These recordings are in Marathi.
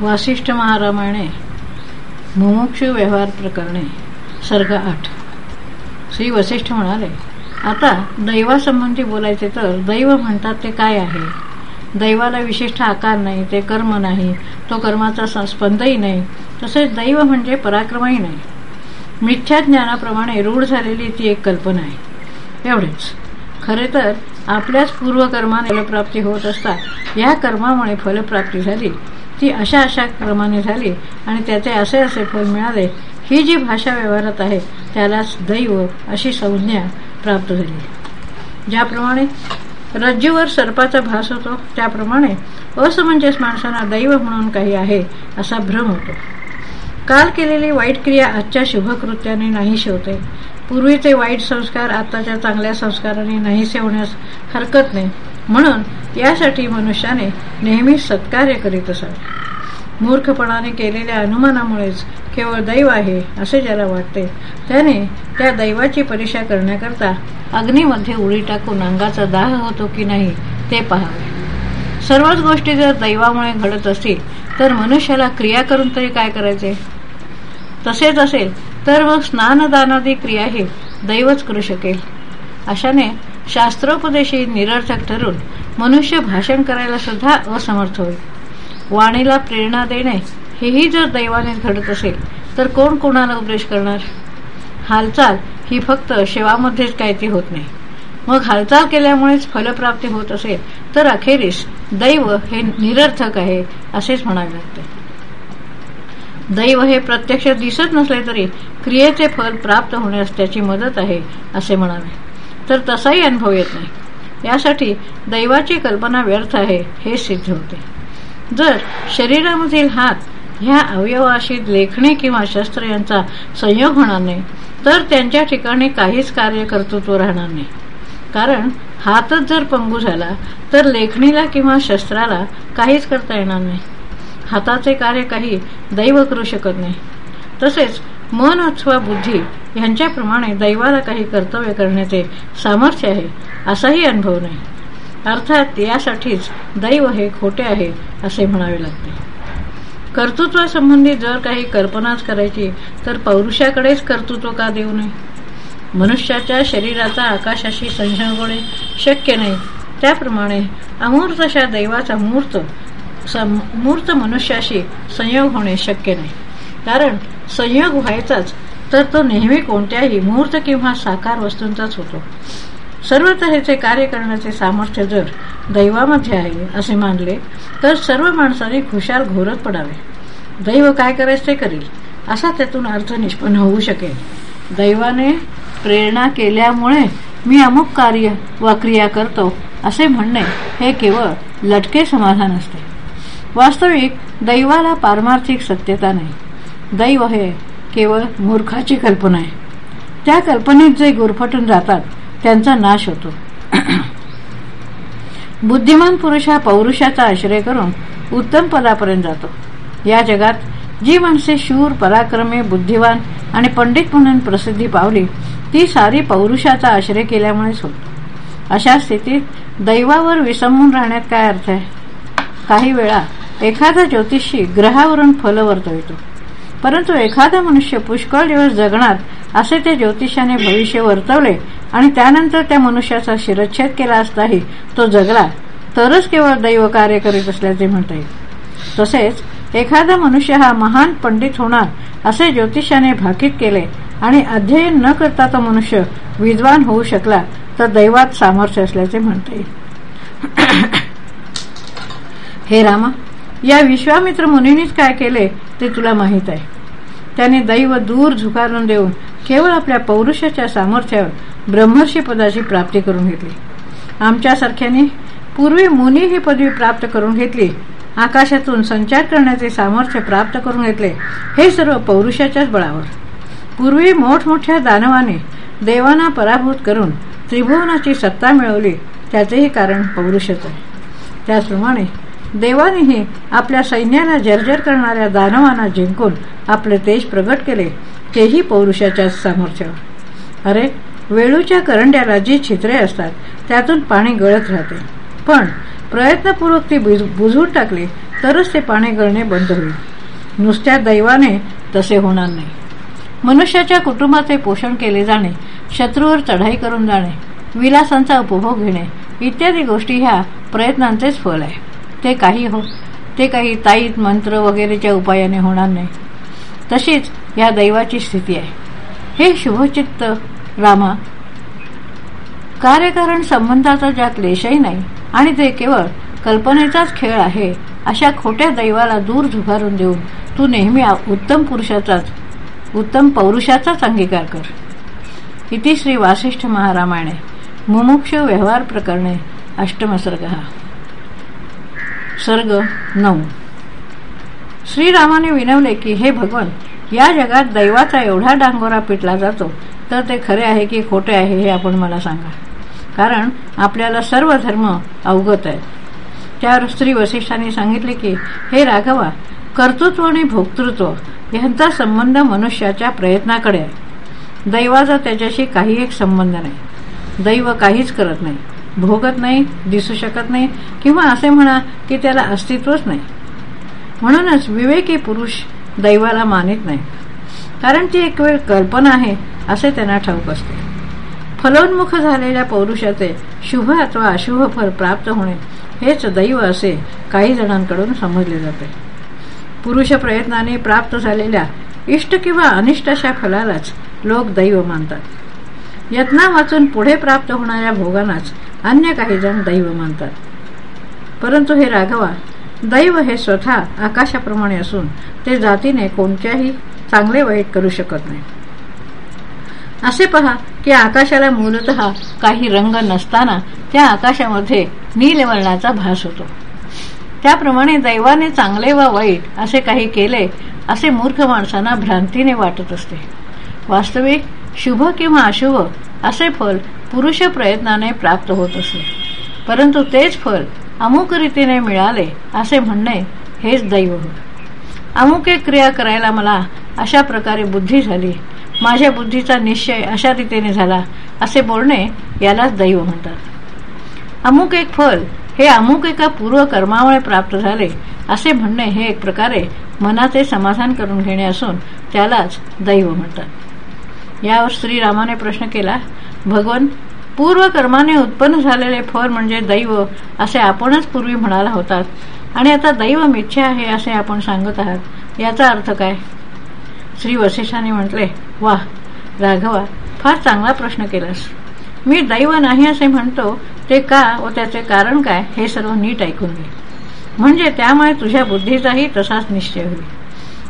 वासिष्ठ महारामायणे मुमुक्ष व्यवहार प्रकरणे सर्ग आठ. श्री वसिष्ठ म्हणाले आता दैवासंबंधी बोलायचे तर दैव म्हणतात ते काय आहे? दैवाला विशिष्ट आकार नाही ते कर्म नाही तो कर्माचा स्पंदही नाही तसेच दैव म्हणजे पराक्रमही नाही. मिथ्या ज्ञानाप्रमाणे रूढ झालेली ती एक कल्पना आहे. एवढेच. खरे तर आपल्याच पूर्वकर्माने फलप्राप्ती होत असता या कर्मामुळे फलप्राप्ती झाली. ती अशा अशा क्रमाने झाली आणि त्याचे असे असे फल मिळाले. ही जी भाषा व्यवहारात आहे त्यालाच दैव अशी संज्ञा प्राप्त झाली. ज्याप्रमाणे रज्जूवर सर्पाचा भास होतो त्याप्रमाणे असमंजस माणसांना दैव म्हणून काही आहे असा भ्रम होतो. काल केलेली वाईट क्रिया आजच्या शुभकृत्याने नाही होते पूर्वीचे वाईट संस्कार आताच्या चांगल्या संस्काराने नाहीसे होण्यास हरकत नाही. म्हणून यासाठी मनुष्याने नेहमी सत्कार्य करीत असावे. मूर्खपणाने केलेल्या अनुमानामुळेच केवळ दैव आहे असे ज्याला वाटते त्याने त्या दैवाची परीक्षा करण्याकरता अग्नीमध्ये उडी टाकून अंगाचा दाह होतो की नाही ते पहावे. सर्वच गोष्टी जर दैवामुळे घडत असतील तर मनुष्याला क्रिया करून तरी काय करायचे? तसेच असेल तर मग स्नानदानादी क्रियाही दैवच करू शकेल. अशाने शास्त्रोपदेशी निरर्थक ठरून मनुष्य भाषण करायला सुद्धा असमर्थ होईल. वाणीला प्रेरणा देणे हेही जर दैवाने घडत असेल तर कोण कोणाला उपदेश करणार? हालचाल ही फक्त शेवामध्येच काय ती होत नाही. मग हालचाल केल्यामुळेच फलप्राप्ती होत असेल तर अखेरीस दैव हे निरर्थक आहे असेच म्हणावे लागते. दैव हे प्रत्यक्ष दिसत नसले तरी क्रियेचे फल प्राप्त होण्यास त्याची मदत आहे असे म्हणावे. तर तसाही अनुभव येत नाही. यासाठी दैवाची कल्पना व्यर्थ आहे हे सिद्ध होते. जर शरीरामधील हात ह्या अवयवाशी लेखणे किंवा शस्त्र यांचा संयोग होणार नाही तर त्यांच्या ठिकाणी काहीच कार्य कर्तृत्व राहणार नाही. कारण हातच जर पंगू झाला तर लेखणीला किंवा शस्त्राला काहीच करता येणार नाही. हाताचे कार्य काही दैव करू शकत नाही. तसेच मन अथवा बुद्धी यांच्याप्रमाणे दैवाला काही कर्तव्य करण्याचे सामर्थ्य आहे असाही अनुभव नाही. अर्थात यासाठीच दैव हे खोटे आहे असे म्हणावे लागते. कर्तृत्वासंबंधी जर काही कल्पनाच करायची तर पौरुषाकडेच कर्तृत्व का देऊ नये? मनुष्याच्या शरीराचा आकाशाशी संशय होणे शक्य नाही. त्याप्रमाणे अमूर्तशा दैवाचा मूर्त मूर्त मनुष्याशी संयोग होणे शक्य नाही. कारण संयोग व्हायचाच तर तो नेहमी कोणत्याही मुहूर्त किंवा साकार वस्तूंचाच होतो. सर्व तऱ्हेचे कार्य करण्याचे सामर्थ्य जर दैवामध्ये आहे असे मानले तर सर्व माणसांनी खुशाल घोरत पडावे. दैव काय करायचे ते करील असा त्यातून अर्थ निष्पन्न होऊ शकेल. दैवाने प्रेरणा केल्यामुळे मी अमुक कार्य व क्रिया करतो असे म्हणणे हे केवळ लटके समाधान असते. वास्तविक दैवाला पारमार्थिक सत्यता नाही. दैव हे केवळ मूर्खाची कल्पना आहे. त्या कल्पनेत जे गुरफटून जातात त्यांचा नाश होतो. बुद्धिमान पुरुष हा पौरुषाचा आश्रय करून उत्तम पदापर्यंत जातो. या जगात जी माणसे शूर पराक्रमे बुद्धिवान आणि पंडित म्हणून प्रसिद्धी पावली ती सारी पौरुषाचा आश्रय केल्यामुळेच होत. अशा स्थितीत दैवावर विसंबून राहण्यात काय अर्थ आहे? काही वेळा एखादा ज्योतिषी ग्रहावरून फल वर्तवितो परंतु एखादा मनुष्य पुष्कळ दिवस जगणार असे ते ज्योतिषाने भविष्य वर्तवले आणि त्यानंतर त्या मनुष्याचा शिरच्छेद केला असताही तो जगला तरच केवळ दैव कार्य करीत असल्याचे म्हणता येईल. तसेच एखादा मनुष्य हा महान पंडित होणार असे ज्योतिषाने भाकीत केले आणि अध्ययन न करता तो मनुष्य विद्वान होऊ शकला तर दैवात सामर्थ्य असल्याचे म्हणता येईल. हे रामा या विश्वामित्र मुनीनीच काय केले ते तुला माहीत आहे. त्याने दैव दूर झुकारून देऊन केवळ आपल्या पौरुषाच्या सामर्थ्यावर ब्रह्मर्षी पदाची प्राप्ती करून घेतली. आमच्यासारख्याने पूर्वी मुनी ही पदवी प्राप्त करून घेतली. आकाशातून संचार करण्याचे सामर्थ्य प्राप्त करून घेतले. हे सर्व पौरुषाच्याच बळावर. पूर्वी मोठमोठ्या दानवाने देवांना पराभूत करून त्रिभुवनाची सत्ता मिळवली. त्याचेही कारण पौरुषच आहे. त्याचप्रमाणे देवानेही आपल्या सैन्याला जर्जर करणाऱ्या दानवांना जिंकून आपले तेज प्रगट केले तेही पौरुषाच्या सामर्थ्य अरे वेळूच्या करंड्याला जी छिद्रे असतात त्यातून पाणी गळत राहते. पण प्रयत्नपूर्वक ती बुजवून टाकली तरच ते पाणी गळणे बंद होईल. नुसत्या दैवाने तसे होणार नाही. मनुष्याच्या कुटुंबाचे पोषण केले जाणे शत्रूवर चढाई करून जाणे विलासांचा उपभोग घेणे इत्यादी गोष्टी ह्या प्रयत्नांचेच फल आहे. ते काही हो ते काही ताईत मंत्र वगैरेच्या उपायाने होणार नाही. तशीच या दैवाची स्थिती आहे. हे शुभचित्त रामा. कार्यकारण संबंधाचा ज्यात लेशही नाही आणि ते केवळ कल्पनेचाच खेळ आहे अशा खोट्या दैवाला दूर झुगारून देऊन तू नेहमी उत्तम पुरुषाचाच उत्तम पौरुषाचाच अंगीकार कर. इति श्री वासिष्ठ महारामायणे. मुमुक्ष व्यवहार प्रकरणे अष्टम सर्ग नऊ. श्रीरामाने विनवले की हे भगवान या जगात दैवाचा एवढा डांगोरा पिटला जातो तर ते खरे आहे की खोटे आहे हे आपण मला सांगा. कारण आपल्याला सर्व धर्म अवगत आहेत. त्यावर स्त्री वसिष्ठांनी सांगितले की हे राघवा कर्तृत्व आणि भोक्तृत्व यांचा संबंध मनुष्याच्या प्रयत्नाकडे आहे. दैवाचा त्याच्याशी काही एक संबंध नाही. दैव काहीच करत नाही. भोगत नाही दिसू शकत नाही किंवा असे म्हणा की त्याला अस्तित्वच नाही. म्हणूनच विवेकी पुरुष दैवाला मानित नाही. कारण ती एक वेळ कल्पना आहे असे त्यांना ठाऊक असते. फलोन्मुख झालेल्या पौरुषाचे शुभ अथवा अशुभ फल प्राप्त होणे हेच दैव असे काही जणांकडून समजले जाते. पुरुष प्रयत्नाने प्राप्त झालेल्या इष्ट किंवा अनिष्ट अशा फलालाच लोक दैव मानतात. यत्ना वाचून पुढे प्राप्त होणाऱ्या भोगांनाच अन्य काही जण दैव मानतात. परंतु हे राघवा दैव हे स्वतः आकाशाप्रमाणे असून ते जातीने कोणत्याही चांगले वाईट करू शकत नाही. असे पहा की आकाशाला मूलत काही रंग नसताना त्या आकाशामध्ये नीलवर्णाचा भास होतो. त्याप्रमाणे दैवाने चांगले वा वाईट असे काही केले असे मूर्ख माणसांना भ्रांतीने वाटत असते. वास्तविक शुभ किंवा अशुभ असे फल पुरुष प्रयत्नाने प्राप्त होत असे. परंतु तेच फल अमुक रीतीने मिळाले असे म्हणणे हेच दैव होत. अमुक एक क्रिया करायला मला अशा प्रकारे बुद्धी झाली. माझ्या बुद्धीचा निश्चय अशा रीतीने झाला असे बोलणे यालाच दैव म्हणतात. अमुक एक फल हे अमुक एका पूर्व कर्मामुळे प्राप्त झाले असे म्हणणे हे एक प्रकारे मनाचे समाधान करून घेणे असून त्यालाच दैव म्हणतात. यावर श्रीरामाने प्रश्न केला भगवान पूर्व कर्माने उत्पन्न झालेले फळ म्हणजे दैव असे आपणच पूर्वी म्हणाला होतात. आणि आता दैव मिथ्या आहे असे आपण सांगत आहात. याचा अर्थ काय? श्री वशिष्ठाने म्हटले वा राघवा फार चांगला प्रश्न केलास. मी दैव नाही असे म्हणतो ते का व त्याचे कारण काय हे सर्व नीट ऐकून घे. म्हणजे त्यामुळे तुझ्या बुद्धीचाही तसाच निश्चय होईल.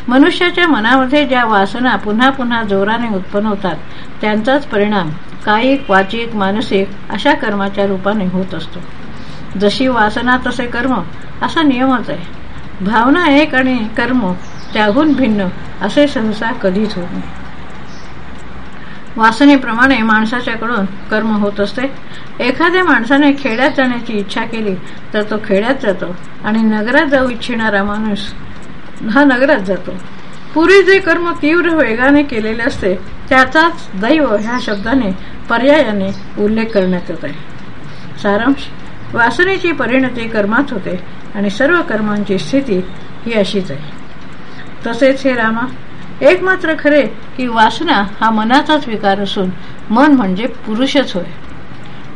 मनुष्याच्या मनामध्ये ज्या वासना पुन्हा पुन्हा जोराने उत्पन्न होतात त्यांचाच परिणाम कायिक वाचिक मानसिक अशा कर्माच्या रूपाने होत असतो. जशी वासना तसे कर्म असा नियमच आहे. भावना एक आणि कर्म त्याहून भिन्न असे सहसा कधीच होत नाही. वासनेप्रमाणे माणसाच्याकडून कर्म होत असते. एखाद्या माणसाने खेड्यात जाण्याची इच्छा केली तर तो खेड्यात जातो आणि नगरात जाऊ इच्छिणारा माणूस हा नगरात जातो. पूर्वी जे कर्म तीव्र वेगाने केलेले असते त्याचाच दैव ह्या शब्दाने पर्यायाने उल्लेख करण्यात येत आहे. सारांश वासनेची परिणती कर्मात होते आणि सर्व कर्मांची स्थिती ही अशीच आहे. तसेच हे रामा एक मात्र खरे की वासना हा मनाचाच विकार असून मन म्हणजे पुरुषच होय.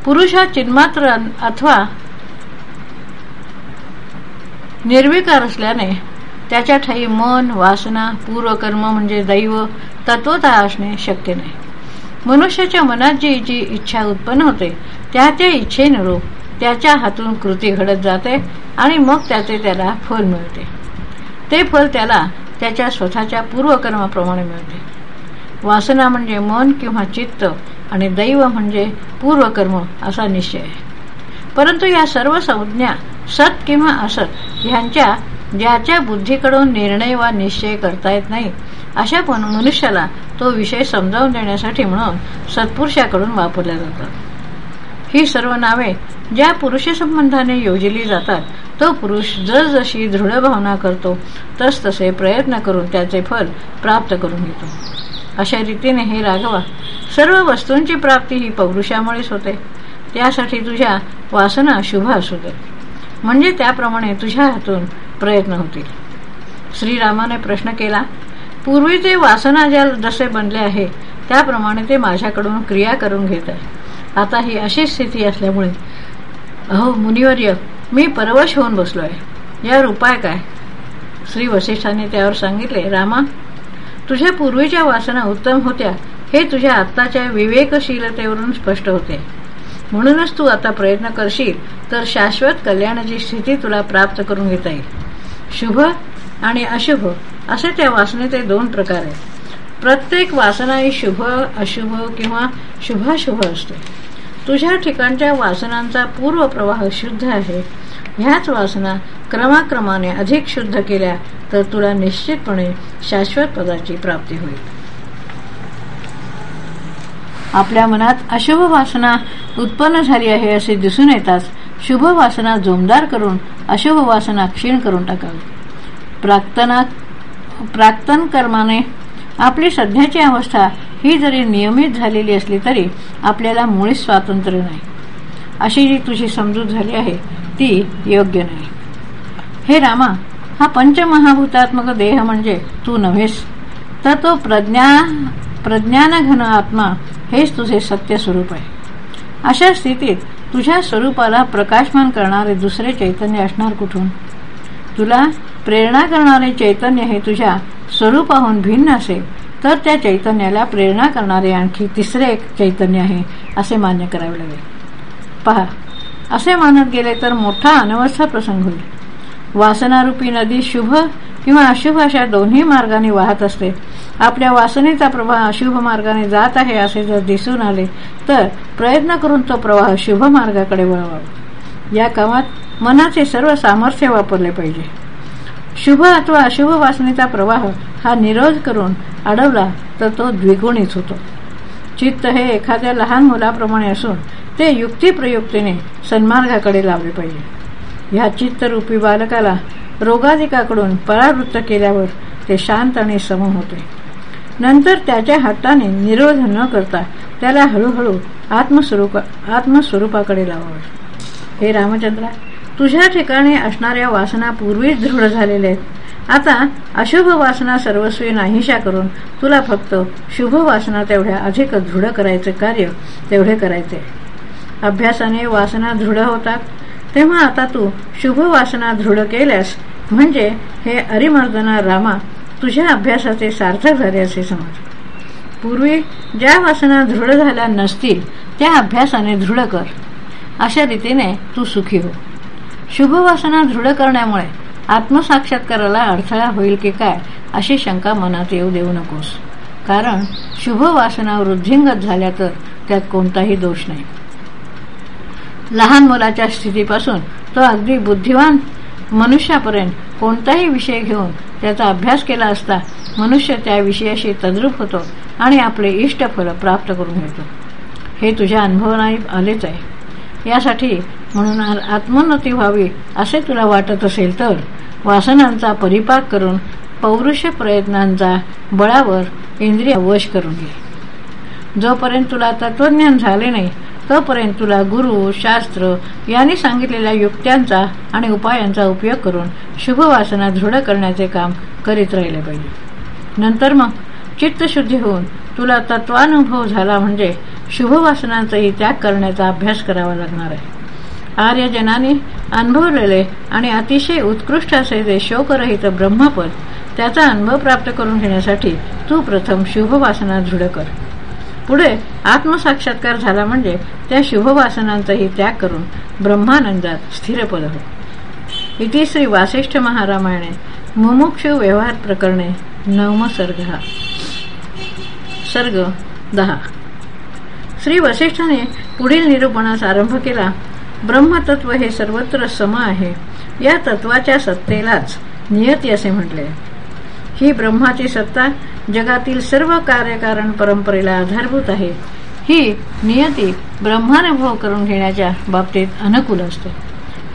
पुरुष हा चिन्मात्र अथवा निर्विकार असल्याने त्याच्या ठाई मन वासना पूर्वकर्म म्हणजे दैव तत्वता असणे शक्य नाही. मनुष्याच्या मनात जी जी इच्छा उत्पन्न होते त्या त्या इच्छेनुरूप त्याच्या हातून कृती घडत जाते आणि मग त्याचे त्याला फल मिळते. ते फल त्याला त्याच्या स्वतःच्या पूर्वकर्माप्रमाणे मिळते. वासना म्हणजे मन किंवा चित्त आणि दैव म्हणजे पूर्वकर्म असा निश्चय आहे. परंतु या सर्व संज्ञा सत किंवा असत ह्यांच्या ज्याच्या बुद्धीकडून निर्णय वा निश्चय करता येत नाही अशा मनुष्याला तो विषय समजावून देण्यासाठी म्हणून सत्पुरुषाकडून वापरल्या जातात. ही सर्व नावे ज्या पुरुष संबंधाने योजली जातात तो पुरुष जसजशी दृढ भावना करतो तस तसे प्रयत्न करून त्याचे फल प्राप्त करून घेतो. अशा रीतीने हे राघवा सर्व वस्तूंची प्राप्ती ही पौरुषामुळेच होते. त्यासाठी तुझ्या वासना शुभ असू दे म्हणजे त्याप्रमाणे तुझ्या हातून प्रयत्न होतील. श्रीरामाने प्रश्न केला पूर्वी ते वासना ज्या जसे बनले आहे त्याप्रमाणे ते माझ्याकडून क्रिया करून घेत आहे. आता ही अशी स्थिती असल्यामुळे अहो मुनिवर्य मी परवश होऊन बसलो आहे यावर उपाय काय? श्री वशिष्ठाने त्यावर सांगितले रामा तुझ्या पूर्वीच्या वासना उत्तम होत्या हे तुझ्या आत्ताच्या विवेकशीलतेवरून स्पष्ट होते. म्हणूनच तू आता प्रयत्न करशील तर शाश्वत कल्याणाची स्थिती तुला प्राप्त करून घेता येईल. शुभ आणि अशुभ. असे त्या वासनेचे दोन प्रकार आहेत. प्रत्येक वासना ही शुभ अशुभ किंवा शुभाशुभ असते. तुझ्या ठिकाणच्या वासनांचा पूर्व प्रवाह शुद्ध आहे. ह्याच वासना क्रमाक्रमाने अधिक शुद्ध केल्या तर तुला निश्चितपणे शाश्वत पदाची प्राप्ती होईल. आपल्या मनात अशुभ वासना उत्पन्न झाली आहे असे दिसून येताच शुभ वासना जोमदार करून अशुभ वासना क्षीण करून टाकावी. प्राक्तना प्राक्तन कर्माने आपली सध्याची अवस्था ही जरी नियमित झालेली असली तरी आपल्याला मुळीच स्वातंत्र्य नाही. अशी जी तुझी समजूत झाली आहे ती योग्य नाही. हे रामा हा पंचमहाभूतात्मक देह म्हणजे तू नव्हेस. तर तो प्रज्ञा प्रज्ञानघन आत्मा हेच तुझे सत्य स्वरूप आहे. अशा स्थितीत तुझ्या स्वरूपाला प्रकाशमान करणारे दुसरे चैतन्य असणार कुठून? तुला प्रेरणा करणारे चैतन्य हे तुझ्या स्वरूपाहून भिन्न असेल तर त्या चैतन्याला प्रेरणा करणारे आणखी तिसरे एक चैतन्य आहे असे मान्य करावे लागेल. पहा असे मानत गेले तर मोठा अनवस्था प्रसंग होईल. वासनारूपी नदी शुभ किंवा अशुभ अशा दोन्ही मार्गाने वाहत असते. आपल्या वासनेचा प्रवाह अशुभ मार्गाने जात आहे असे जर दिसून आले तर प्रयत्न करून तो प्रवाह शुभ मार्गाकडे वळवावा या कामात मनाचे सर्व सामर्थ्य वापरले पाहिजे. शुभ अथवा अशुभ वासनेचा प्रवाह हा निरोध करून अडवला तर तो द्विगुणित होतो. चित्त हे एखाद्या लहान मुलाप्रमाणे असून ते युक्तिप्रयुक्तीने सन्मार्गाकडे लावले पाहिजे. ह्या चित्तरूपी बालकाला रोगाधिकाकडून परावृत्त केल्यावर ते शांत आणि सम होते. नंतर त्याच्या हाताने निरोध न करता त्याला हळूहळू आत्मस्वरूप आत्मस्वरूपाकडे लावावे हे रामचंद्रा तुझ्या ठिकाणी असणाऱ्या वासना पूर्वीच दृढ झालेल्या आहेत. आता अशुभ वासना सर्वस्वी नाहीशा करून तुला फक्त शुभ वासना तेवढ्या अधिक दृढ करायचे कार्य तेवढे करायचे. अभ्यासाने वासना दृढ होतात तेव्हा आता तू शुभ वासना दृढ केल्यास म्हणजे हे अरिमर्दना रामा तुझ्या अभ्यासाचे सार्थक झाले असे समज. पूर्वी ज्या वासना दृढ झाल्या नसतील त्या अभ्यासाने दृढ कर. अशा रीतीने तू सुखी हो. शुभ वासना दृढ करण्यामुळे आत्मसाक्षात्काराला अडथळा होईल की काय अशी शंका मनात येऊ देऊ नकोस. कारण शुभ वासना वृद्धिंगत झाल्या तर त्यात कोणताही दोष नाही. लहान मुलाच्या स्थितीपासून तो अगदी बुद्धिवान मनुष्यापर्यंत कोणताही विषय घेऊन त्याचा अभ्यास केला असता मनुष्य त्या विषयाशी तद्रूप होतो आणि आपले इष्टफल प्राप्त करून घेतो. हे तुझ्या अनुभवाने आलेच आहे. यासाठी म्हणून आत्मोन्नती व्हावी असे तुला वाटत असेल तर वासनांचा परिपाक करून पौरुष प्रयत्नांचा बळावर इंद्रिय वश करून घे. जोपर्यंत तुला तत्वज्ञान झाले नाही तोपर्यंत तुला गुरु शास्त्र यांनी सांगितलेल्या युक्त्यांचा आणि उपायांचा उपयोग करून शुभवासना दृढ करण्याचे काम करीत राहिले पाहिजे. नंतर मग चित्तशुद्धी होऊन तुला तत्वानुभव झाला म्हणजे शुभवासनांचाही त्याग करण्याचा अभ्यास करावा लागणार आहे. आर्यजनाने अनुभवलेले आणि अतिशय उत्कृष्ट असे जे शोकरहित ब्रह्मपद त्याचा अनुभव प्राप्त करून घेण्यासाठी तू प्रथम शुभवासना दृढ कर. पुढे आत्मसाक्षात्कार झाला म्हणजे त्या शुभवासनांचाही त्याग करून ब्रह्मानंदात स्थिरपद हो. इति श्री वासिष्ठ महारामायणे. मुमुक्ष व्यवहार प्रकरणे नवम सर्ग सर्ग दहा. श्री वसिष्ठाने पुढील निरूपणास आरंभ केला ब्रह्मतत्व हे सर्वत्र सम आहे. या तत्वाच्या सत्तेलाच नियती असे म्हटले. ही ब्रह्माची सत्ता जगातील सर्व कार्यकारण परंपरेला आधारभूत आहे. ही नियती ब्रह्मानुभव करून घेण्याच्या बाबतीत अनुकूल असते.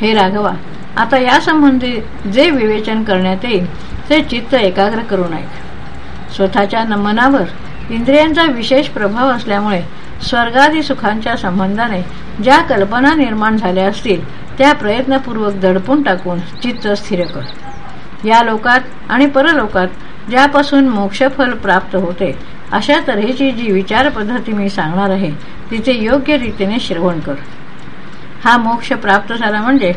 हे राघवा आता यासंबंधी जे विवेचन करण्यात येईल ते चित्त एकाग्र करून ऐक स्वतःच्या मनावर इंद्रियांचा विशेष प्रभाव असल्यामुळे स्वर्गादी सुखांच्या संबंधाने ज्या कल्पना निर्माण झाल्या असतील त्या प्रयत्नपूर्वक दडपून टाकून चित्त स्थिर कर. या लोकात आणि परलोकात ज्यापासून मोक्षफल प्राप्त होते अशा तऱ्हेची जी विचार पद्धती मी सांगणार आहे तिचे योग्य रीतीने श्रवण कर. हा मोक्ष प्राप्त झाला म्हणजे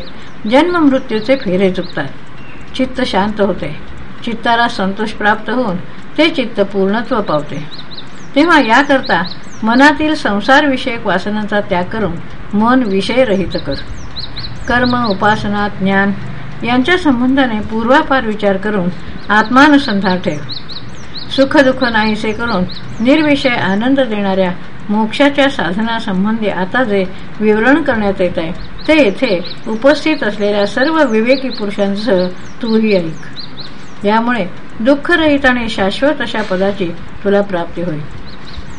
जन्म मृत्यूचे फेरे चुकतात. चित्त शांत होते. चित्ताला संतोष प्राप्त होऊन ते चित्त पूर्णत्व पावते. तेव्हा याकरता मनातील संसारविषयक वासनांचा त्याग करून मन विषयरहित कर. कर्म उपासना ज्ञान यांच्या संबंधाने पूर्वापार विचार करून आत्मानुसंधान ठेव. सुख दुःख नाहीसे करून निर्विषय आनंद देणाऱ्या मोक्षाच्या साधनासंबंधी आता जे विवरण करण्यात येत आहे ते येथे उपस्थित असलेल्या सर्व विवेकी पुरुषांसह तूही ऐक. यामुळे दुःखरहित आणि शाश्वत अशा पदाची तुला प्राप्ती होईल.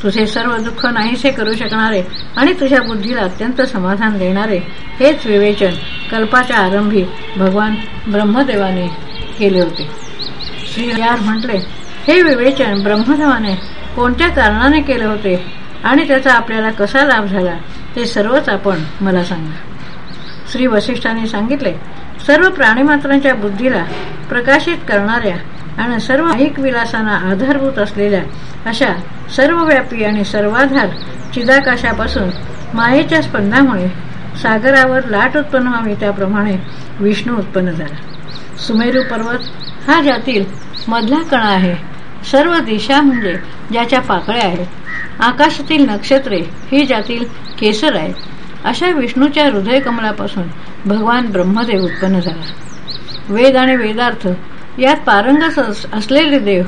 तुझे सर्व दुःख नाहीसे करू शकणारे आणि तुझ्या बुद्धीला अत्यंत समाधान देणारे हेच विवेचन कल्पाच्या आरंभी भगवान ब्रह्मदेवाने केले होते. श्री यार म्हटले हे विवेचन ब्रह्मदेवाने कोणत्या कारणाने केले होते आणि त्याचा आपल्याला कसा लाभ झाला ते सर्वच आपण मला सांगा. श्री वसिष्ठांनी सांगितले सर्व प्राणीमात्रांच्या बुद्धीला प्रकाशित करणाऱ्या आणि सर्व ऐक विलासांना आधारभूत असलेल्या अशा सर्वव्यापी आणि सर्वाधार चिदाकाशापासून मायेच्या स्पंदामुळे सागरावर लाट उत्पन्न व्हावी त्याप्रमाणे विष्णू उत्पन्न झाला. सुमेरू पर्वत हा ज्यातील मधला कणा आहे सर्व दिशा म्हणजे ज्याच्या पाकळ्या आहेत आकाशातील नक्षत्रे ही ज्यातील केसर आहेत अशा विष्णूच्या हृदयकमळापासून भगवान ब्रह्मदेव उत्पन्न झाला. वेद आणि वेदार्थ यात पारंगस असलेले देव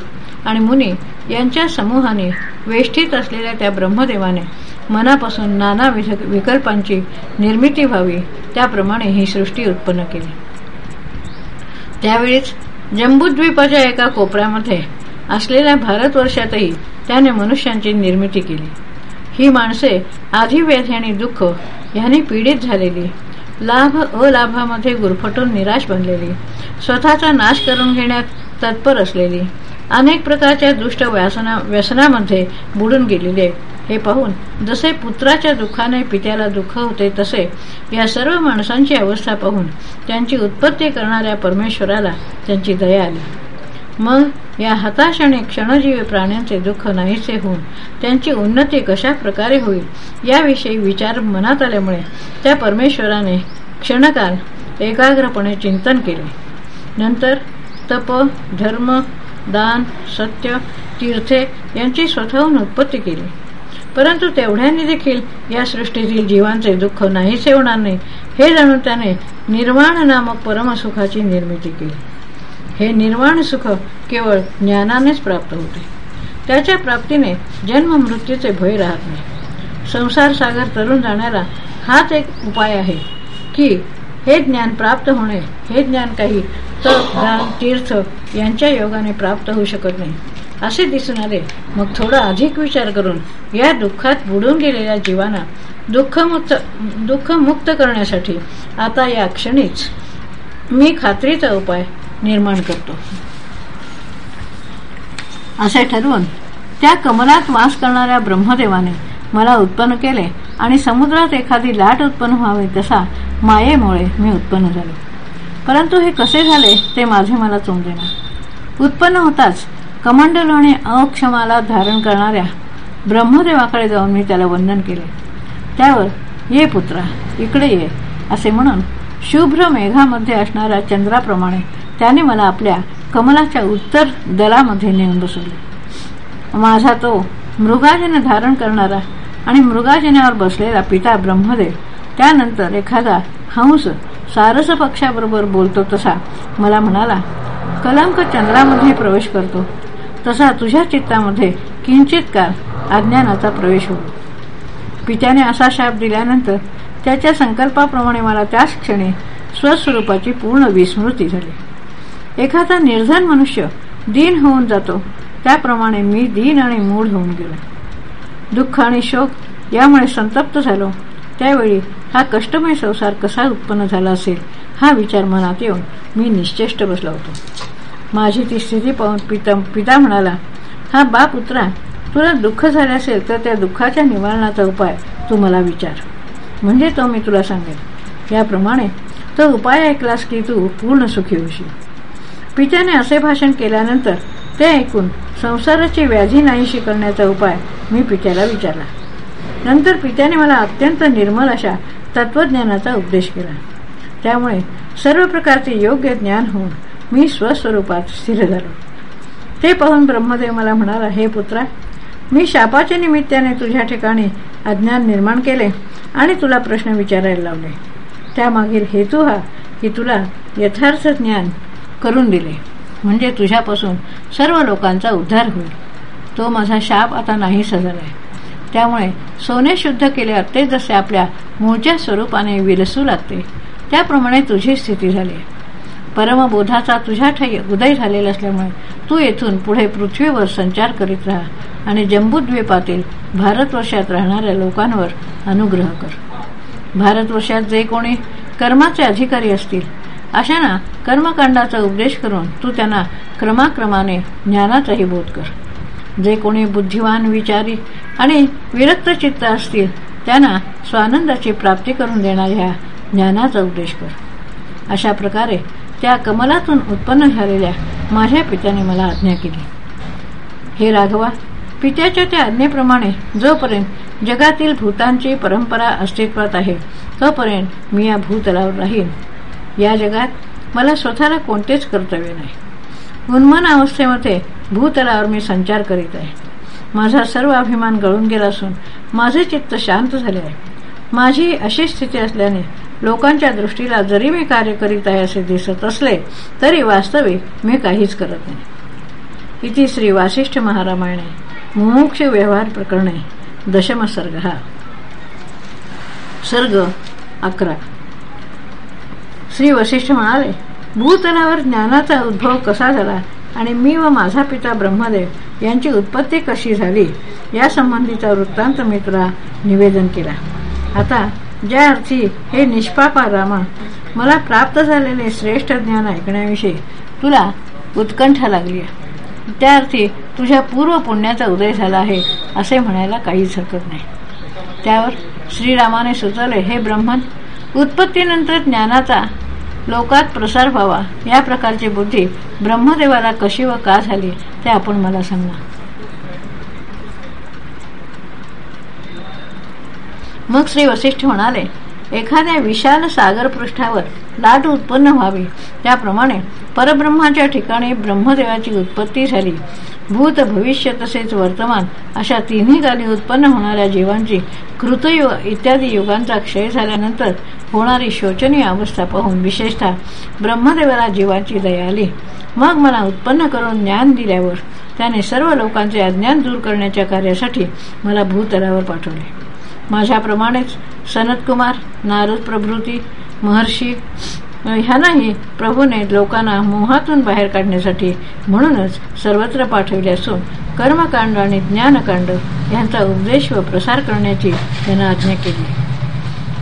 आणि मुनी यांच्या समूहाने वेष्टीत असलेल्या त्या ब्रह्मदेवाने मनापासून नाना विकल्पांची निर्मिती व्हावी त्याप्रमाणे ही सृष्टी उत्पन्न केली. त्यावेळीच जम्बूद्वीपाच्या एका कोपऱ्यामध्ये असलेल्या भारतवर्षातही त्याने मनुष्यांची निर्मिती केली. ही माणसे आधी आणि दुःख यांनी पीडित झालेली लाभ अलाभामध्ये गुरफटून निराश बनलेली. स्वतःचा नाश करून घेण्यात तत्पर असलेली. अनेक प्रकारच्या दुष्ट व्यासना व्यसनामध्ये बुडून गेलेले हे पाहून जसे पुत्राच्या दुःखाने पित्याला दुःख होते तसे या सर्व माणसांची अवस्था पाहून त्यांची उत्पत्ती करणाऱ्या परमेश्वराला त्यांची दया आली. मग या हताश आणि क्षणजीवी प्राण्यांचे दुःख नाहीसे होऊन त्यांची उन्नती कशा प्रकारे होईल याविषयी विचार मनात आल्यामुळे त्या परमेश्वराने क्षणकाल एकाग्रपणे चिंतन केले. नंतर तप धर्म दान सत्य तीर्थे यांची स्वतःहून उत्पत्ती केली. परंतु तेवढ्याने देखील या सृष्टीतील जीवांचे दुःख नाहीसे होणार नाही हे जाणून त्याने निर्वाण नामक परमसुखाची निर्मिती केली. हे निर्वाण सुख केवळ ज्ञानानेच प्राप्त होते. त्याच्या प्राप्तीने जन्म मृत्यूचे भय राहत नाही. संसार सागर तरुण जाणारा हाच एक उपाय आहे की हे ज्ञान प्राप्त होणे हे ज्ञान काही तप दान तीर्थ यांच्या योगाने प्राप्त होऊ शकत नाही. असे दिसणारे मग थोडा अधिक विचार करून या दुःखात बुडून गेलेल्या जीवांना दुःखमुक्त दुःखमुक्त करण्यासाठी आता या क्षणीच मी खात्रीचा उपाय निर्माण करतो. असे ठरवून त्या कमलात वास करणाऱ्या ब्रह्मदेवाने मला उत्पन्न केले आणि समुद्रात एखादी लाट उत्पन्न व्हावी तसा मायेमुळे मी उत्पन्न झालो. परंतु हे कसे झाले ते माझे मला चोंदेना उत्पन्न होताच कमंडल आणि अक्षमाला धारण करणाऱ्या ब्रह्मदेवाकडे जाऊन मी त्याला वंदन केले. त्यावर ये पुत्रा इकडे ये असे म्हणून शुभ्र मेघामध्ये असणाऱ्या चंद्राप्रमाणे त्याने मला आपल्या कमलाच्या उत्तर दलामध्ये नेऊन बसवले. माझा तो मृगाजन धारण करणारा आणि मृगाजनावर बसलेला पिता ब्रह्मदेव त्यानंतर एखादा हंस सारस पक्षाबरोबर बोलतो तसा मला म्हणाला कलंक चंद्रामध्ये प्रवेश करतो. तसा तुझ्या चित्तामध्ये किंचित काळ अज्ञानाचा प्रवेश होतो पित्याने असा शाप दिल्यानंतर त्याच्या संकल्पाप्रमाणे मला त्याच क्षणी स्वस्वरूपाची पूर्ण विस्मृती झाली. एखादा निर्धन मनुष्य दीन होऊन जातो. त्याप्रमाणे मी दीन आणि मूढ होऊन गेलो. दुःख आणि शोक यामुळे संतप्त झालो. त्यावेळी हा कष्टमय संसार कसा उत्पन्न झाला असेल हा विचार मनात येऊन मी निश्चेष्ट बसला होतो. माझी ती स्थिती पाहून पिता पिता म्हणाला हा बाप उतरा. तुला दुःख झाले असेल तर त्या दुःखाच्या निवारणाचा उपाय तू मला विचार. म्हणजे तो मी तुला सांगेन. याप्रमाणे तो उपाय ऐकलास की तू पूर्ण सुखी होशील. पित्याने असे भाषण केल्यानंतर ते ऐकून संसाराची व्याधी नाहीशी करण्याचा उपाय मी पित्याला विचारला. नंतर पित्याने मला अत्यंत निर्मल अशा तत्वज्ञानाचा उपदेश केला. त्यामुळे सर्व प्रकारचे योग्य ज्ञान होऊन मी स्वस्वरूपात स्थिर झालो. ते पाहून ब्रह्मदेव मला म्हणाला हे पुत्रा मी शापाच्या निमित्ताने तुझ्या ठिकाणी अज्ञान निर्माण केले आणि तुला प्रश्न विचारायला लावले. त्यामागील हेतू हा की तुला यथार्थ ज्ञान करून दिले. म्हणजे तुझ्यापासून सर्व लोकांचा उद्धार होईल. तो माझा शाप आता नाही सजलाय. त्यामुळे सोने शुद्ध केले ते जसे आपल्या मूळच्या स्वरूपाने विलसू लागते त्याप्रमाणे तुझी स्थिती झाली. परमबोधाचा तुझ्या ठाई उदय झालेला असल्यामुळे तू येथून पुढे पृथ्वीवर संचार करीत राहा आणि जम्बूद्वीपातील भारतवर्षात राहणाऱ्या लोकांवर अनुग्रह कर. भारतवर्षात जे कोणी कर्माचे अधिकारी असतील अशांना कर्मकांडाचा उपदेश करून तू त्यांना क्रमाक्रमाने ज्ञानाचाही बोध कर. जे कोणी बुद्धिवान विचारी आणि विरक्त चित्त असतील त्यांना स्वानंदाची प्राप्ती करून देणाऱ्या ज्ञानाचा उपदेश कर. अशा प्रकारे त्या कमलातून उत्पन्न झालेल्या माझ्या पित्याने मला आज्ञा केली. हे राघवा पित्याच्या त्या आज्ञेप्रमाणे जोपर्यंत जगातील भूतांची परंपरा अस्तित्वात आहे तोपर्यंत मी या भूतलावर राहीन. या जगात मला स्वतःला कोणतेच कर्तव्य नाही. उन्मन अवस्थेमध्ये भूतलावर मी संचार करीत आहे. माझा सर्व अभिमान गळून गेला असून माझे चित्त शांत झाले आहे. माझी अशी स्थिती असल्याने लोकांच्या दृष्टीला जरी मी कार्य करीत आहे असे दिसत असले तरी वास्तविक मी काहीच करत नाही. इति श्री वासिष्ठ महारामायणे मुमुक्ष व्यवहार प्रकरणे दशमसर्ग. हा सर्ग अकरा. श्री वशिष्ठ म्हणाले भूतलावर ज्ञानाचा उद्भव कसा झाला आणि मी व माझा पिता ब्रह्मदेव यांची उत्पत्ती कशी झाली या संबंधीचा वृत्तांत मी तुला निवेदन केला. आता ज्या अर्थी हे निष्पापा रामा मला प्राप्त झालेले श्रेष्ठ ज्ञान ऐकण्याविषयी तुला उत्कंठा लागली त्या अर्थी तुझ्या पूर्व पुण्याचा उदय झाला आहे असे म्हणायला काहीच हरकत नाही. त्यावर श्रीरामाने सुचवले हे ब्रह्मन उत्पत्तीनंतर ज्ञानाचा लोकात प्रसार व्हावा. या प्रकारची बुद्धी ब्रह्मदेवाला कशी व का झाली ते आपण मला सांगा. मग श्री वसिष्ठ म्हणाले एखाद्या विशाल सागर पृष्ठावर लाट उत्पन्न व्हावी. त्याप्रमाणे परब्रह्माच्या ठिकाणी ब्रह्मदेवाची उत्पत्ती झाली. भूत भविष्य तसेच वर्तमान अशा तिन्ही गाली उत्पन्न होणाऱ्या जीवांची कृतयुग इत्यादी युगांचा क्षय झाल्यानंतर होणारी शोचनीय अवस्था पाहून विशेषतः ब्रह्मदेवाला जीवाची दया आली. मग मला उत्पन्न करून ज्ञान दिल्यावर त्याने सर्व लोकांचे अज्ञान दूर करण्याच्या कार्यासाठी मला भूतलावर पाठवले. माझ्याप्रमाणेच सनतकुमार नारद प्रभृती महर्षी ह्यांनाही प्रभूने लोकांना मोहातून बाहेर काढण्यासाठी म्हणूनच सर्वत्र पाठवले असून कर्मकांड आणि ज्ञानकांड यांचा उपदेश व प्रसार करण्याची त्यांना आज्ञा केली.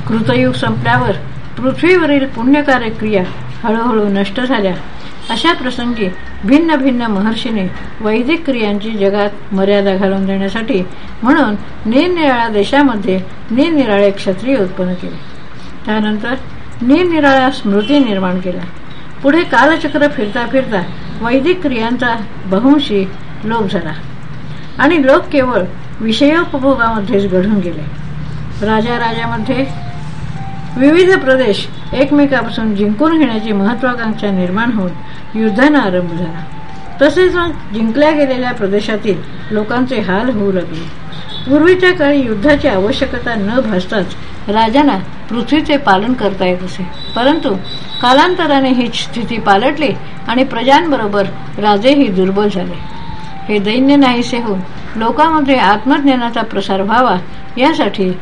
कृतयुग संपल्यावर पृथ्वीवरील पुण्यकारक क्रिया हळूहळू नष्ट झाल्या. अशा प्रसंगी भिन्न भिन्न महर्षीने वैदिक क्रियांची जगात मर्यादा घालून देण्यासाठी म्हणून निरनिराळ्या देशामध्ये निरनिराळे क्षत्रिय उत्पन्न केले. त्यानंतर निरनिराळ्या स्मृती निर्माण केल्या. पुढे कालचक्र फिरता फिरता वैदिक क्रियांचा बहुंशी लोप झाला. आणि लोक केवळ विषयोपभोगामध्येच घडून गेले. राजा राजामध्ये विविध प्रदेश एकमेकापासून जिंकून घेण्याची महत्वाकांक्षा निर्माण होऊन युद्धांना आरंभ झाला. तसेच मग जिंकल्या गेलेल्या प्रदेशातील लोकांचे हाल होऊ लागले. पूर्वीच्या काळी युद्धाची आवश्यकता न भासताच राजांना पृथ्वीचे पालन करता येत असे. परंतु कालांतराने ही स्थिती पालटली आणि प्रजांबरोबर राजेही दुर्बल झाले. हे दैन्य नाहीसे होऊन लोकांमध्ये आत्मज्ञानाचा प्रसार व्हावा यासाठी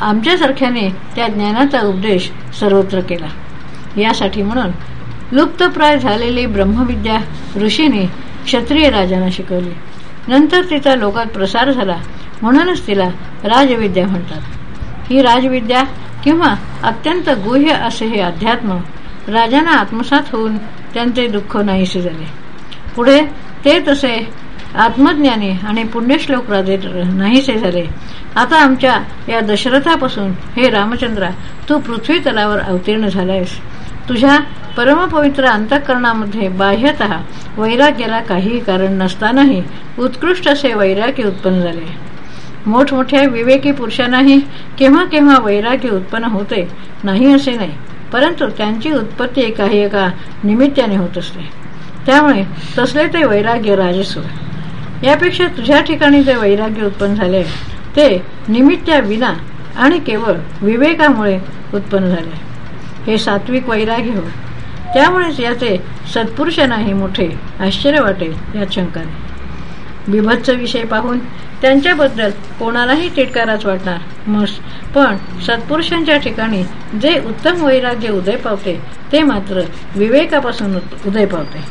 आमच्यासारख्याने त्या ज्ञानाचा उपदेश सर्वत्र केला. यासाठी म्हणून लुप्तप्राय झालेली ब्रह्मविद्या ऋषीने क्षत्रिय राजांना शिकवली. नंतर तिचा लोकात प्रसार झाला म्हणूनच तिला राजविद्या म्हणतात. ही राजविद्या किंवा अत्यंत गुह्य असे हे अध्यात्म राजांना आत्मसात होऊन त्यांचे दुःख नाहीसे झाले. पुढे ते तसे आत्मज्ञानी आणि पुण्यश्लोक राजे नाहीसे झाले. आता आमच्या या दशरथापासून हे रामचंद्रा तू पृथ्वी तलावर अवतीर्ण झालायस. तुझ्या परमपवित्र अंतःकरणामध्ये बाह्यत वैराग्याला काही कारण नसतानाही उत्कृष्ट असे वैराग्य उत्पन्न झाले. मोठमोठ्या विवेकी पुरुषांनाही केव्हा केव्हा वैराग्य उत्पन्न होते नाही असे नाही परंतु त्यांची उत्पत्ती काही एका निमित्ताने होत असते. त्यामुळे तसले ते वैराग्य राजस्व. यापेक्षा तुझ्या ठिकाणी जे वैराग्य उत्पन्न झाले ते निमित्त्याविना आणि केवळ विवेकामुळे उत्पन्न झाले. हे सात्विक वैराग्य हो. त्यामुळेच याचे सत्पुरुषांनाही मोठे आश्चर्य वाटेल या शंकाने. बिभत्स विषय पाहून त्यांच्याबद्दल कोणालाही तिटकाराच वाटणार मस पण सत्पुरुषांच्या ठिकाणी जे उत्तम वैराग्य उदय पावते ते मात्र विवेकापासून उदय पावते.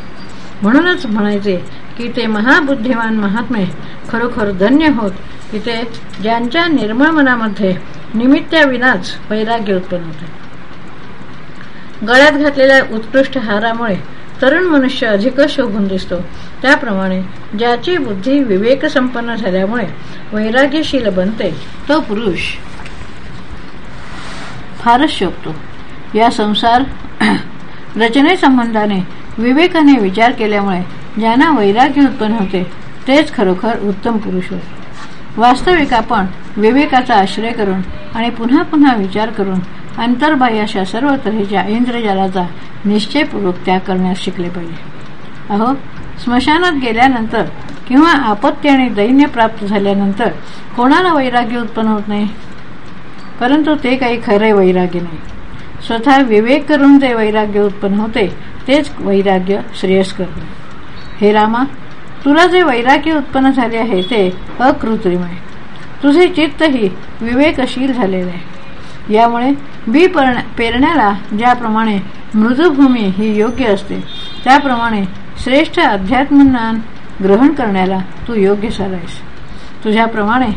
म्हणूनच म्हणायचे की ते महाबुद्धिमान महात्मे खरोखर धन्य होत की ते ज्यांच्या निर्मळ मनामध्ये निमित्त्याविनाच वैराग्य उत्पन्न होते. गळ्यात घातलेल्या उत्कृष्ट हारामुळे तरुण मनुष्य अधिकच शोभून दिसतो. त्याप्रमाणे ज्याची बुद्धी विवेक संपन्न झाल्यामुळे वैराग्यशील बनते तो पुरुष फारच शोभतो. या संसार रचनेसंबंधाने विवेकाने विचार केल्यामुळे ज्यांना वैराग्य उत्पन्न होते तेच खरोखर उत्तम पुरुष होय वास्तविक आपण विवेकाचा आश्रय करून आणि पुन्हा पुन्हा विचार करून अंतर्बाह्य अशा सर्व तऱ्हेच्या इंद्रजालाचा निश्चयपूर्वक त्याग करण्यास शिकले पाहिजे. अहो स्मशानात गेल्यानंतर किंवा आपत्ती आणि दैन्य प्राप्त झाल्यानंतर कोणाला वैराग्य उत्पन्न होत नाही? परंतु ते काही खरे वैराग्य नाही. स्वतः विवेक करून जे वैराग्य उत्पन्न होते तेच वैराग्य श्रेयस्कर हे रामा तुला जे वैराग्य उत्पन्न झाले आहे ते अकृत्रिम आहे. तुझे चित्तही विवेकशील झालेले आहे. यामुळे बी पेरण्याला ज्याप्रमाणे मृदुभूमी ही योग्य असते त्याप्रमाणे श्रेष्ठ अध्यात्मज्ञान ग्रहण करण्याला तू योग्य झालायस तुझ्याप्रमाणे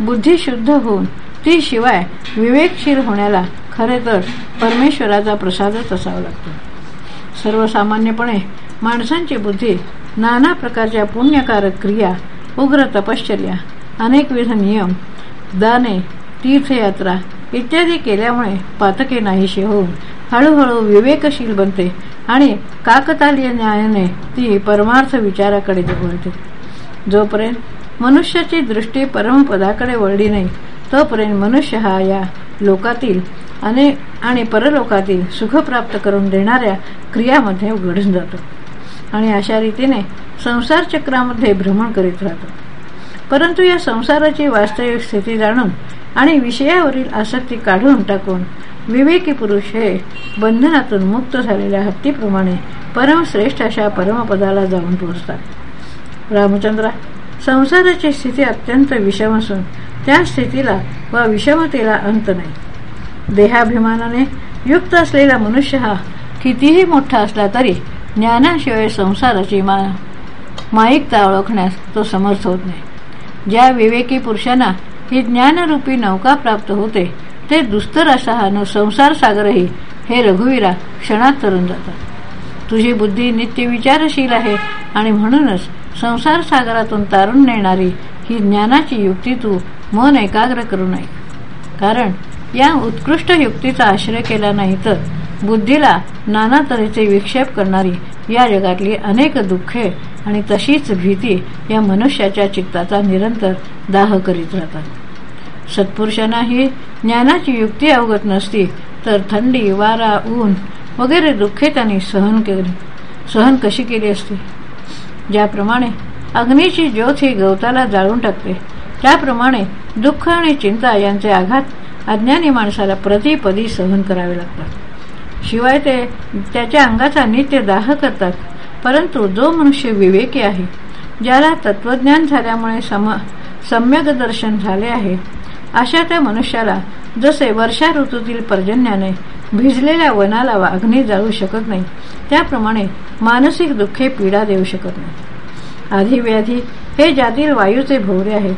बुद्धी शुद्ध होऊन ती शिवाय विवेकशील होण्याला खरे तर परमेश्वराचा प्रसादच असावा लागतो. सर्वसामान्यपणे माणसांची बुद्धी नाना प्रकारच्या पुण्यकारक क्रिया उग्र तपश्चर्या अनेकविध नियम दाने तीर्थयात्रा इत्यादी केल्यामुळे पातके नाहीशी होऊन हळूहळू विवेकशील बनते आणि काकतालीय न्यायाने ती परमार्थ विचाराकडे वळते. जोपर्यंत मनुष्याची दृष्टी परमपदाकडे वळली नाही तोपर्यंत मनुष्य हा या लोकातील आणि परलोकातील सुख प्राप्त करून देणाऱ्या क्रियामध्ये उघडून जातो. आणि अशा रीतीने संसार चक्रामध्ये भ्रमण करीत राहतो. परंतु या संसाराची वास्तविक स्थिती जाणून आणि विषयावरील आसक्ती काढून टाकून विवेकी पुरुष हे बंधनातून मुक्त झालेल्या हत्तीप्रमाणे परमश्रेष्ठ अशा परमपदाला जाऊन पोहोचतात. रामचंद्रा संसाराची स्थिती अत्यंत विषम असून त्या स्थितीला व विषमतेला अंत नाही. देहाभिमानाने युक्त असलेला मनुष्य हा कितीही मोठा असला तरी ज्ञानाशिवाय संसाराची मा माईकता ओळखण्यास तो समर्थ होत नाही. ज्या विवेकी पुरुषांना ही ज्ञानरूपी नौका प्राप्त होते ते दुस्तर असा संसार सागरही हे रघुवीरा क्षणात तरून जातात. तुझी बुद्धी नित्य विचारशील आहे आणि म्हणूनच संसार सागरातून तारून नेणारी ही ज्ञानाची युक्ती तू मन एकाग्र करू नये. कारण या उत्कृष्ट युक्तीचा आश्रय केला नाही तर बुद्धीला नाना तऱ्हेचे विक्षेप करणारी या जगातली अनेक दुःखे आणि तशीच भीती या मनुष्याच्या चित्ताचा निरंतर दाह करीत राहतात. सत्पुरुषांना ही ज्ञानाची युक्ती अवगत नसती तर थंडी वारा ऊन वगैरे दुःखे त्यांनी सहन केली. सहन कशी केली असती? ज्याप्रमाणे अग्नीची ज्योत ही गवताला जाळून टाकते त्याप्रमाणे दुःख आणि चिंता यांचे आघात अज्ञानी माणसाला प्रतिपदी सहन करावे लागतात. शिवाय ते त्याच्या अंगाचा नित्य दाह करतात. परंतु जो मनुष्य विवेकी आहे ज्याला तत्वज्ञान झाल्यामुळे सम सम्यक दर्शन झाले आहे अशा त्या मनुष्याला जसे वर्षा ऋतूतील पर्जन्याने भिजलेल्या वनाला अग्नी जाळू शकत नाही त्याप्रमाणे मानसिक दुःखे पीडा देऊ शकत नाही. आधीव्याधी हे ज्यातील वायूचे भोवरे आहेत.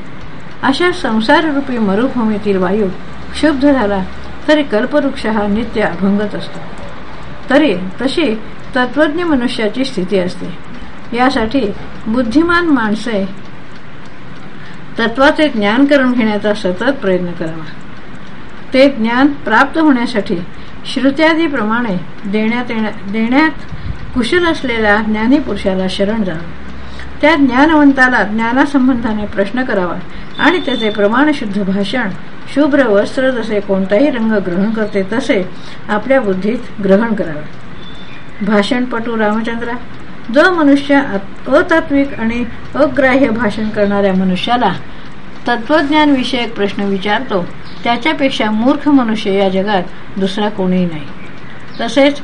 अशा संसाररूपी मरुभूमीतील वायू क्षुब्ध झाला तरी कल्पवृक्ष हा नित्य अभंगत असतो. तरी तशी तत्वज्ञ मनुष्याची स्थिती असते. यासाठी बुद्धिमान माणसे तत्वाचे ज्ञान करून घेण्याचा सतत प्रयत्न करावा. ते ज्ञान प्राप्त होण्यासाठी श्रुत्यादीप्रमाणे देण्यात देण्यात कुशल असलेल्या ज्ञानीपुरुषाला शरण जावं. त्या ज्ञानवंताला ज्ञानासंबंधाने प्रश्न करावा आणि त्याचे प्रमाणशुद्ध भाषण शुभ्र वस्त्र जसे कोणताही रंग ग्रहण करते तसे आपल्या बुद्धीत ग्रहण करावे. भाषणपटू रामचंद्रा. जो मनुष्य अतात्विक आणि अग्राह्य भाषण करणाऱ्या मनुष्याला तत्वज्ञान विषयक प्रश्न विचारतो त्याच्यापेक्षा मूर्ख मनुष्य या जगात दुसरा कोणीही नाही. तसेच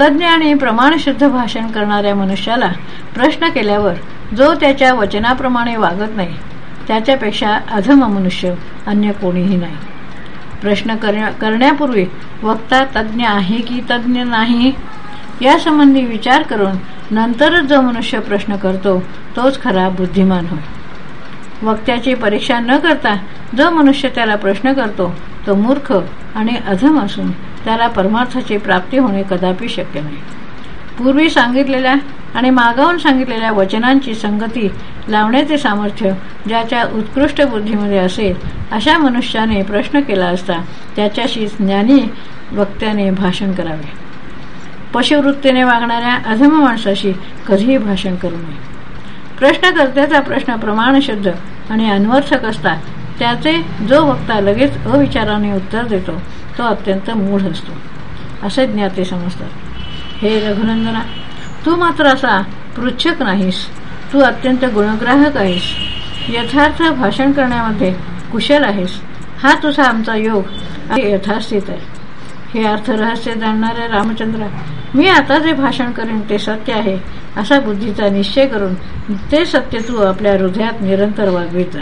तज्ज्ञ आणि प्रमाणशुद्ध भाषण करणाऱ्या मनुष्याला प्रश्न केल्यावर जो त्याच्या वचनाप्रमाणे वागत नाही त्याच्यापेक्षा अधम मनुष्य अन्य कोणीही नाही. प्रश्न करण्यापूर्वी वक्ता तज्ज्ञ आहे की तज्ज्ञ नाही? यासंबंधी विचार करून नंतरच जो मनुष्य प्रश्न करतो तोच खरा बुद्धिमान होय. वक्त्याची परीक्षा न करता जो मनुष्य त्याला प्रश्न करतो तो मूर्ख आणि अधम असून त्याला परमार्थाची प्राप्ती होणे कदापि शक्य नाही. पूर्वी सांगितलेल्या आणि मागावून सांगितलेल्या वचनांची संगती लावण्याचे सामर्थ्य ज्याच्या उत्कृष्ट बुद्धीमध्ये असेल अशा मनुष्याने प्रश्न केला असता त्याच्याशी ज्ञानी वक्त्याने भाषण करावे. पशुवृत्तीने वागणाऱ्या अधम माणसाशी कधीही भाषण करू नये. प्रश्नकर्त्याचा प्रश्न प्रमाणशुद्ध आणि अन्वर्थक असता त्याचे जो वक्ता लगेच अविचाराने उत्तर देतो तो अत्यंत मूढ असतो. असे ज्ञाते समजतात. हे रघुनंदना तू मात्र असा पृच्छक नाहीस. तू अत्यंत गुणग्राहक आहेस. यथार्थ भाषण करण्यामध्ये कुशल आहेस. हा तुझा आमचा योग यथास्थित आहे. हे अर्थ रहस्य जाणणारे रामचंद्र मी आता जे भाषण करेन ते सत्य आहे असा बुद्धीचा निश्चय करून ते सत्य तू आपल्या हृदयात निरंतर वागवित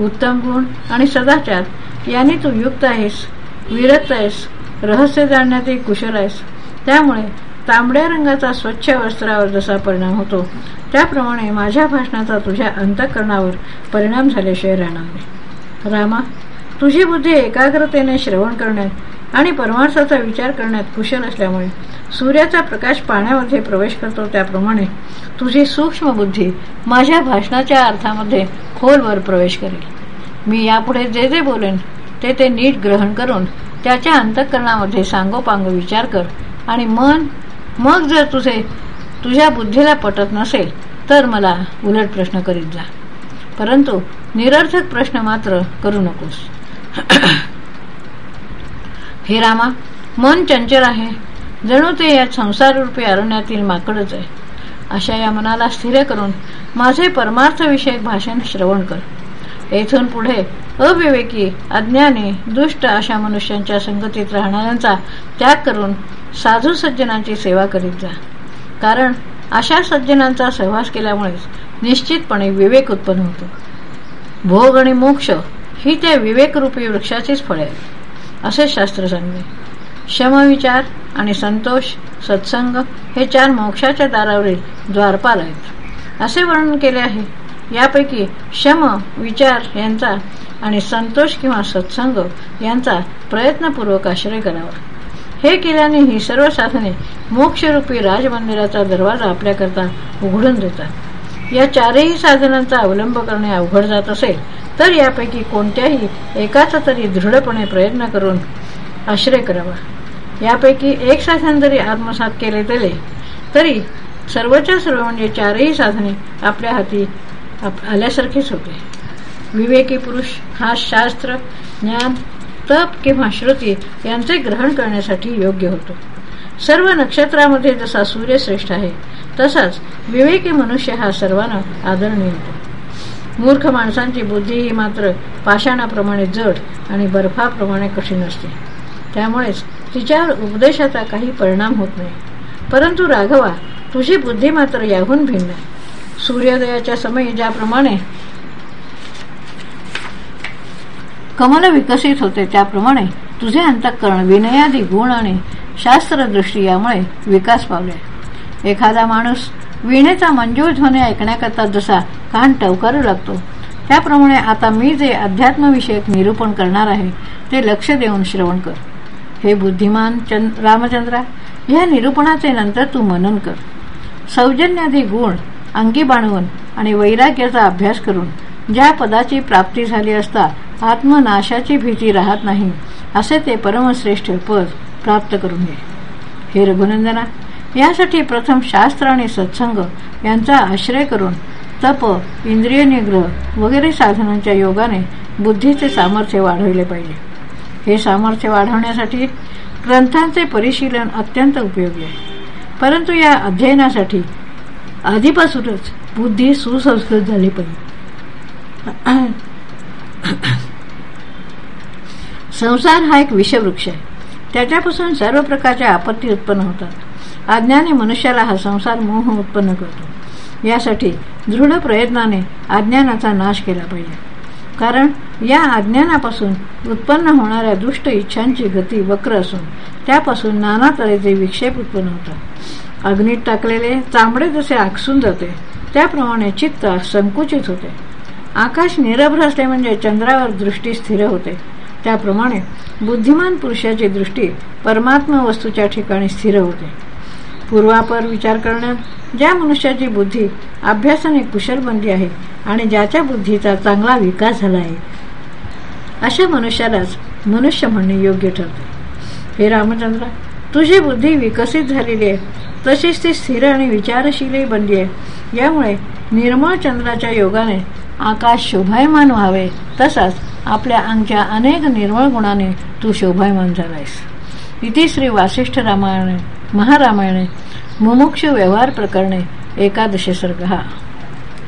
उत्तम गुण आणि सदाचार याने तू युक्त आहेस विरक्त आहेस रहस्य जाणण्यात कुशल आहेस. त्यामुळे तांबड्या रंगाचा स्वच्छ वस्त्रावर जसा परिणाम होतो त्याप्रमाणे माझ्या भाषणाचा तुझ्या अंतकरणावर परिणाम झाल्याशिवाय राहणार नाही. रामा तुझी बुद्धी एकाग्रतेने श्रवण करण्यात आणि परमार्थाचा विचार करण्यात कुशल असल्यामुळे सूर्याचा प्रकाश पाण्यामध्ये प्रवेश करतो त्याप्रमाणे तुझी सूक्ष्म बुद्धी माझ्या भाषणाच्या अर्थामध्ये खोलवर प्रवेश करेल. मी यापुढे जे जे बोलेन ते ते नीट ग्रहण करून त्याच्या अंतःकरणामध्ये सांगोपांग विचार कर आणि मन मग जर तुझे तुझ्या बुद्धीला पटत नसेल तर मला उलट प्रश्न करीत जा. परंतु निरर्थक प्रश्न मात्र करू नकोस. हे रामा मन चंचल आहे. जणू ते या संसाररूपी अरण्यातील माकडच आहे. अशा या मनाला स्थिर करून माझे परमार्थविषयक भाषण श्रवण कर. येथून पुढे अविवेकी अज्ञानी दुष्ट अशा मनुष्यांच्या संगतीत राहणाऱ्यांचा त्याग करून साधू सज्जनांची सेवा करीत जा. कारण अशा सज्जनांचा सहवास केल्यामुळेच निश्चितपणे विवेक उत्पन्न होतो. भोग आणि मोक्ष ही त्या विवेकरूपी वृक्षाचीच फळे आहेत असे शास्त्र सांगले शमविचार आणि संतोष सत्संग हे चार मोक्षाच्या दारावरील द्वारपाल आहेत. असे वर्णन केले आहे. यापैकी शम विचार यांचा आणि संतोष किंवा सत्संग यांचा प्रयत्नपूर्वक आश्रय करावा. हे केल्याने ही सर्व साधने मोक्षरूपी राजमंदिराचा दरवाजा आपल्याकरता उघडून देतात. या चारही साधनांचा अवलंब करणे अवघड जात असेल तर यापैकी कोणत्याही एकाचा तरी दृढपणे प्रयत्न करून आश्रय करावा. यापैकी एक साधन जरी आत्मसात केले गेले तरी सर्वच्या सर्व म्हणजे चारही साधने आपल्या हाती आल्यासारखेच होते विवेकी पुरुष हा शास्त्र ज्ञान तप किंवा श्रुती यांचे ग्रहण करण्यासाठी योग्य होतो. सर्व नक्षत्रामध्ये जसा सूर्य श्रेष्ठ आहे तसाच विवेकी मनुष्य हा सर्वांना आदरणीय होतो. मूर्ख माणसांची बुद्धी ही मात्र पाषाणाप्रमाणे जड आणि बर्फाप्रमाणे कठीण असते त्यामुळेच तिच्यावर उपदेशाचा काही परिणाम होत नाही. परंतु राघवा तुझी बुद्धी मात्र याहून भिन्न आहे. सूर्योदयाच्या समयी ज्याप्रमाणे कमल विकसित होते त्याप्रमाणे तुझे अंतःकरण विनयादी गुण आणि शास्त्रदृष्टी यामुळे विकास पावले. एखादा माणूस विणेचा मंजूर ध्वनी ऐकण्याकरता जसा कान टवकारू लागतो त्याप्रमाणे आता मी जे अध्यात्मविषयक निरूपण करणार आहे ते लक्ष देऊन श्रवण कर. हे बुद्धिमान रामचंद्रा या निरूपणाचे नंतर तू मनन कर. सौजन्यादी गुण अंगी बाणवून आणि वैराग्याचा अभ्यास करून ज्या पदाची प्राप्ती झाली असता आत्मनाशाची भीती राहत नाही असे ते परमश्रेष्ठ पद प्राप्त करून घे. हे रघुनंदना यासाठी प्रथम शास्त्र आणि सत्संग यांचा आश्रय करून तप इंद्रिय निग्रह वगैरे साधनांच्या योगाने बुद्धीचे सामर्थ्य वाढविले पाहिजे. हे सामर्थ्य वाढवण्यासाठी ग्रंथांचे परिशीलन अत्यंत उपयोगी आहे. परंतु या अध्ययनासाठी आधीपासूनच बुद्धी सुसंस्कृत झाली पाहिजे संसार हा एक विषवृक्ष आहे. त्याच्यापासून सर्व प्रकारच्या आपत्ती उत्पन्न होतात. आज्ञाने मनुष्याला हा संसार मोह उत्पन्न करतो. यासाठी दृढ प्रयत्नाने अज्ञानाचा नाश केला पाहिजे. कारण या अज्ञानापासून उत्पन्न होणाऱ्या दुष्ट इच्छांची गती वक्र असून त्यापासून नाना तऱ्हेचे विक्षेप उत्पन्न होतात. अग्नीत टाकलेले चांबडे जसे आकसून जाते त्याप्रमाणे चित्त संकुचित होते. आकाश निरभ्र असले म्हणजे चंद्रावर दृष्टी स्थिर होते. त्याप्रमाणे बुद्धिमान पुरुषाची दृष्टी परमात्मा वस्तूच्या ठिकाणी स्थिर होते. पूर्वापर विचार करण्यात ज्या मनुष्याची बुद्धी अभ्यासाने कुशल बनली आहे आणि ज्याच्या बुद्धीचा चांगला विकास झाला आहे अशा मनुष्यालाच मनुष्य म्हणणे योग्य ठरते. हे रामचंद्र तुझी बुद्धी विकसित झालेली आहे. तशीच ती स्थिर आणि विचारशीलही बनली आहे. यामुळे निर्मळ चंद्राच्या योगाने आकाश शोभायमान व्हावे. तसाच आपल्या अंगच्या अनेक निर्मळ गुणाने तू शोभायमान झालायस. इथे श्री वासिष्ठ रामायणे महारामायणे मुमुक्ष व्यवहार प्रकरणे एकादशी सर्ग हा.